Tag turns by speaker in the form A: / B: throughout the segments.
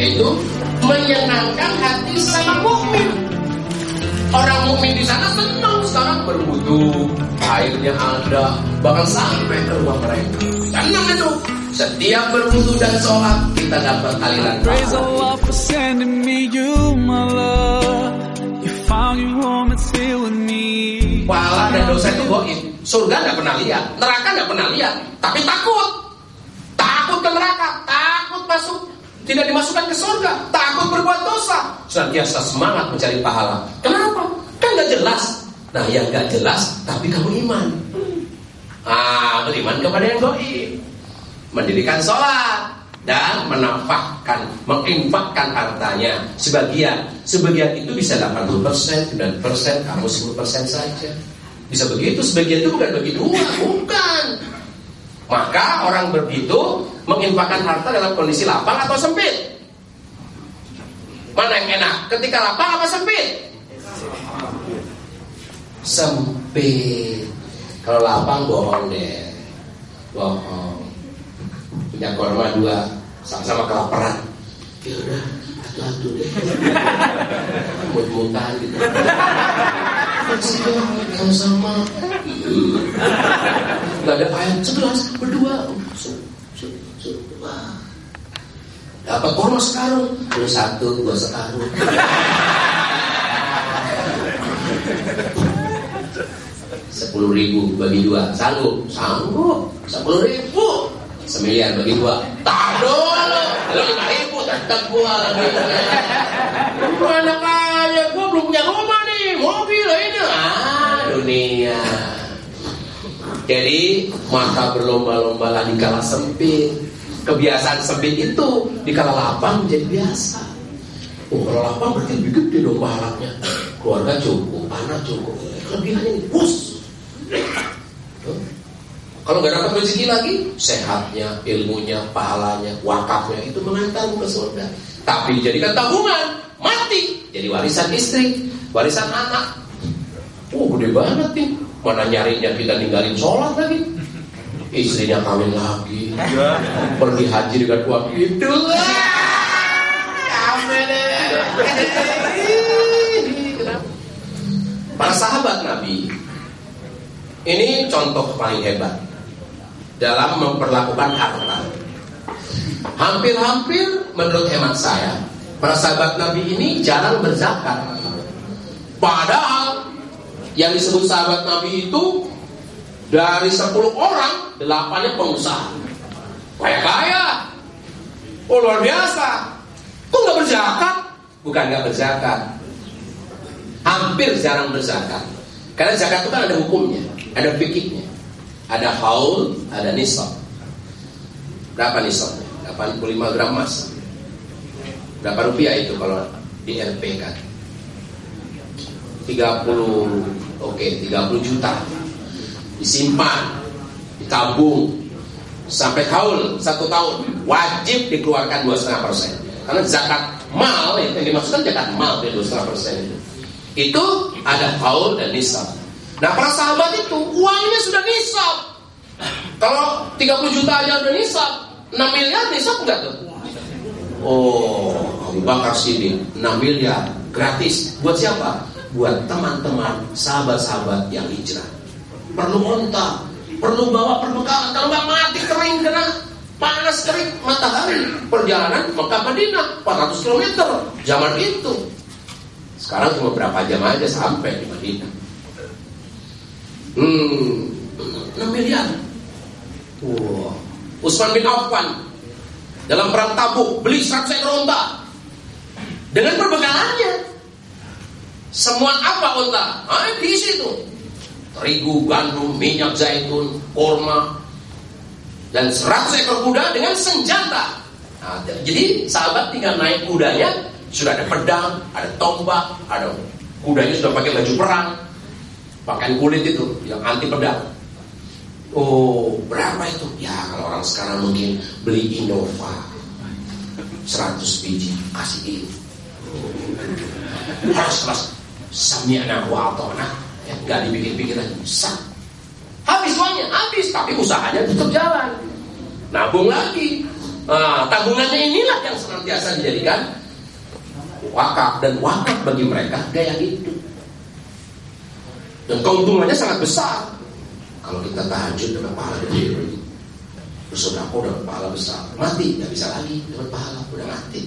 A: itu menyenangkan hati sama mukmin. Orang mukmin di sana senang sekarang berwudu, airnya ada, bahkan sampai ke rumah mereka. Senang itu. Setiap berwudu dan sholat kita dapat aliran
B: Praise Allah for sending me you, my love. You found your home and stay with me.
A: Pahala dan dosa itu goib. Surga nggak pernah lihat, neraka nggak pernah lihat, tapi takut. Takut ke neraka, tidak dimasukkan ke surga, takut berbuat dosa. Senantiasa semangat mencari pahala. Kenapa? Kan nggak jelas. Nah, yang nggak jelas, tapi kamu iman. Ah, beriman kepada yang goib. Mendirikan sholat dan menafkahkan, menginfakkan hartanya sebagian. Sebagian itu bisa 80%, 9%, kamu 10% saja. Bisa begitu, sebagian itu bukan bagi dua, bukan. Maka orang begitu menginfakkan harta dalam kondisi lapang atau sempit. Mana yang enak? Ketika lapang apa sempit? Sempit. Kalau lapang bohong deh. Bohong. Punya korma dua, sama-sama kelaparan. Ya udah, satu-satu deh. Mut-mutan gitu. Sama-sama. Gak ada air segelas berdua. Dapat korma sekarang, lu satu, gua sekarang. Sepuluh ribu bagi dua, sanggup, sanggup. Sepuluh ribu, semiliar bagi dua. Tak dulu, lu lima ribu, tetap gua. Gua anak kaya, gua belum punya rumah nih, mobil ini. Ah, dunia. Jadi maka berlomba-lomba di kala sempit. Kebiasaan sempit itu di kala lapang menjadi biasa. Oh kalau lapang berarti lebih gede dong pahalanya. Keluarga cukup, anak cukup. Kelebihannya ini, bus. Kalau nggak dapat rezeki lagi, sehatnya, ilmunya, pahalanya, wakafnya itu mengantarmu ke surga. Tapi dijadikan tabungan, mati. Jadi warisan istri, warisan anak. Oh gede banget nih. Mana nyarinya kita ninggalin sholat lagi. Istrinya kawin lagi. Pergi haji dengan uang itu. Para sahabat Nabi ini contoh paling hebat dalam memperlakukan harta. Hampir-hampir menurut hemat saya, para sahabat Nabi ini jarang berzakat. Padahal yang disebut sahabat Nabi itu dari 10 orang, delapannya pengusaha. Kaya-kaya. Oh luar biasa. Kok nggak berzakat? Bukan nggak berzakat. Hampir jarang berzakat. Karena zakat itu kan ada hukumnya, ada fikihnya. Ada haul, ada nisab. Berapa nisabnya? 85 gram emas. Berapa rupiah itu kalau di LP kan? 30 oke okay, 30 juta disimpan ditabung sampai tahun satu tahun wajib dikeluarkan dua setengah persen. Karena zakat mal yang dimaksudkan zakat mal dari dua setengah persen itu. Itu ada haul dan nisab. Nah para sahabat itu uangnya sudah nisab. Kalau 30 juta aja udah nisab 6 miliar nisab enggak tuh? Oh Abu Bakar Siddiq 6 miliar gratis. Buat siapa? Buat teman-teman sahabat-sahabat yang hijrah perlu onta perlu bawa perbekalan. Kalau nggak mati kering kena panas terik matahari. Perjalanan Mekah Madinah 400 km zaman itu. Sekarang cuma berapa jam aja sampai di Madinah. Hmm 6 miliar. Wow. Utsman bin Affan dalam perang Tabuk beli 100 ekor unta. Dengan perbekalannya. Semua apa unta? Ah, di situ. Terigu, gandum, minyak zaitun, kurma, dan 100 ekor kuda dengan senjata. Nah, jadi sahabat tinggal naik kudanya, sudah ada pedang, ada tombak, ada kudanya sudah pakai baju perang, pakaian kulit itu yang anti pedang. Oh, berapa itu? Ya, kalau orang sekarang mungkin beli Innova 100 biji, kasih ini. Harus keras Sami'na wa Gak dipikir-pikir lagi Sah Habis uangnya, habis Tapi usahanya tetap jalan Nabung lagi Nah, tabungannya inilah yang senantiasa dijadikan wakaf dan wakaf bagi mereka gaya hidup. Dan keuntungannya sangat besar. Kalau kita tahajud dengan pahala gede, bersodako dengan pahala besar, mati nggak bisa lagi dapat pahala, udah mati.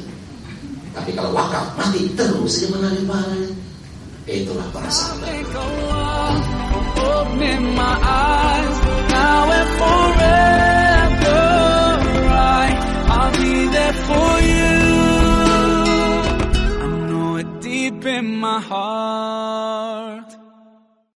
A: Tapi kalau wakaf mati terus saja mengalir pahalanya. Itulah para sahabat.